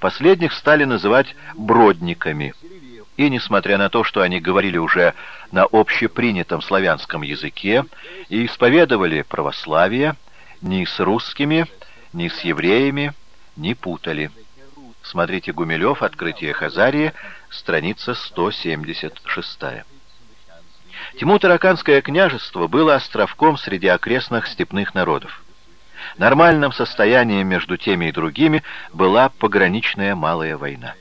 Последних стали называть бродниками. И, несмотря на то, что они говорили уже на общепринятом славянском языке и исповедовали православие, ни с русскими, ни с евреями не путали. Смотрите Гумилев, «Открытие Хазарии», страница 176. Тиму-Тараканское княжество было островком среди окрестных степных народов. Нормальным состоянием между теми и другими была пограничная малая война.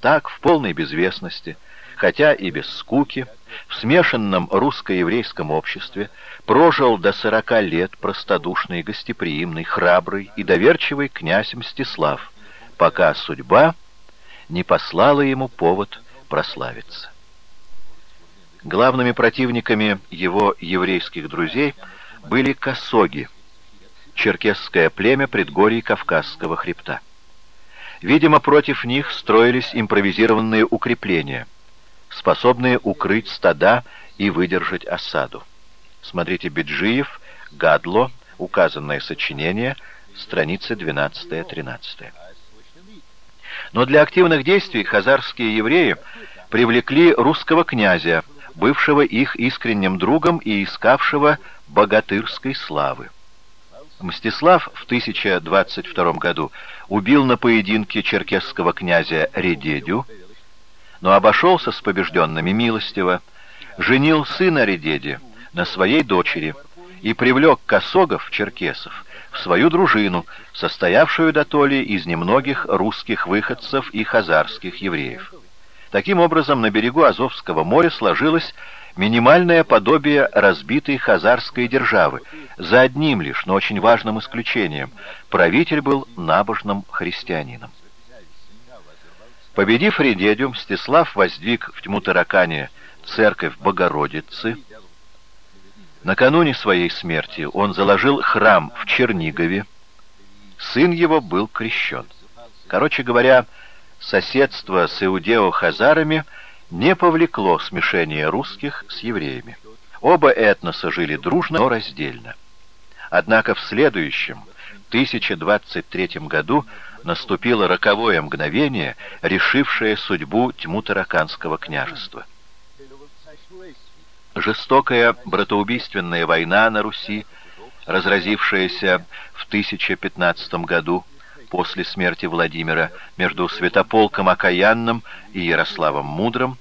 Так, в полной безвестности, хотя и без скуки, в смешанном русско-еврейском обществе прожил до сорока лет простодушный, гостеприимный, храбрый и доверчивый князь Мстислав, пока судьба не послала ему повод прославиться. Главными противниками его еврейских друзей были косоги, черкесское племя предгорий Кавказского хребта. Видимо, против них строились импровизированные укрепления, способные укрыть стада и выдержать осаду. Смотрите Беджиев, Гадло, указанное сочинение, страницы 12-13. Но для активных действий хазарские евреи привлекли русского князя, бывшего их искренним другом и искавшего богатырской славы. Мстислав в 1022 году убил на поединке черкесского князя Редедю, но обошелся с побежденными милостиво, женил сына Редеди на своей дочери и привлек косогов, черкесов, в свою дружину, состоявшую до толи из немногих русских выходцев и хазарских евреев. Таким образом, на берегу Азовского моря сложилось минимальное подобие разбитой хазарской державы, за одним лишь, но очень важным исключением. Правитель был набожным христианином. Победив Редедю, Мстислав воздвиг в тьму Таракане церковь Богородицы. Накануне своей смерти он заложил храм в Чернигове. Сын его был крещен. Короче говоря, соседство с иудео-хазарами – не повлекло смешение русских с евреями. Оба этноса жили дружно, но раздельно. Однако в следующем, 1023 году, наступило роковое мгновение, решившее судьбу Тьму-Тараканского княжества. Жестокая братоубийственная война на Руси, разразившаяся в 1015 году, после смерти Владимира между Святополком Окаянным и Ярославом Мудрым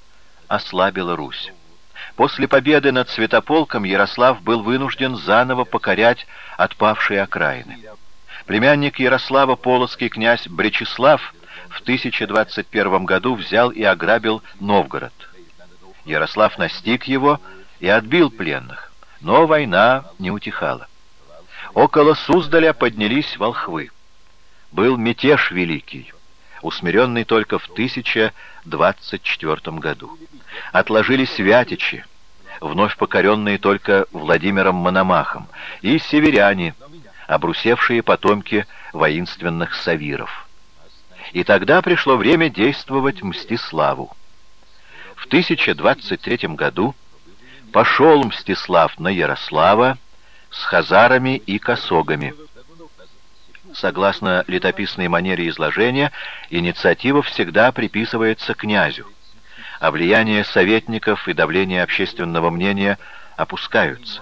ослабила Русь. После победы над Святополком Ярослав был вынужден заново покорять отпавшие окраины. Племянник Ярослава, полоцкий князь Бречеслав, в 1021 году взял и ограбил Новгород. Ярослав настиг его и отбил пленных, но война не утихала. Около Суздаля поднялись волхвы был мятеж великий, усмиренный только в 1024 году. Отложились вятичи, вновь покоренные только Владимиром Мономахом, и северяне, обрусевшие потомки воинственных савиров. И тогда пришло время действовать Мстиславу. В 1023 году пошел Мстислав на Ярослава с хазарами и косогами, Согласно летописной манере изложения, инициатива всегда приписывается князю, а влияние советников и давление общественного мнения опускаются.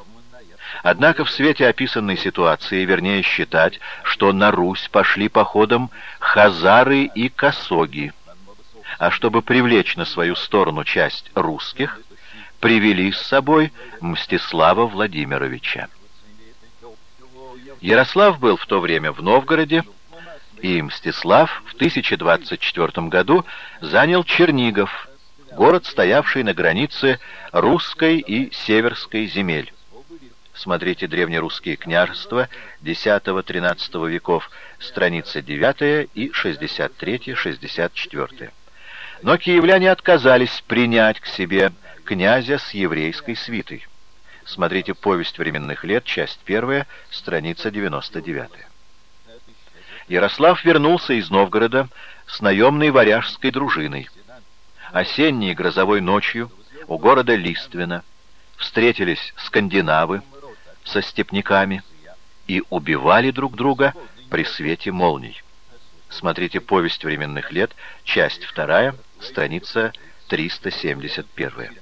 Однако в свете описанной ситуации вернее считать, что на Русь пошли походом хазары и косоги, а чтобы привлечь на свою сторону часть русских, привели с собой Мстислава Владимировича. Ярослав был в то время в Новгороде, и Мстислав в 1024 году занял Чернигов, город, стоявший на границе русской и северской земель. Смотрите «Древнерусские княжества» X-XIII веков, страницы 9 и 63-64. Но киевляне отказались принять к себе князя с еврейской свитой. Смотрите «Повесть временных лет», часть 1, страница 99. Ярослав вернулся из Новгорода с наемной варяжской дружиной. Осенней грозовой ночью у города Листвина встретились скандинавы со степняками и убивали друг друга при свете молний. Смотрите «Повесть временных лет», часть 2, страница 371.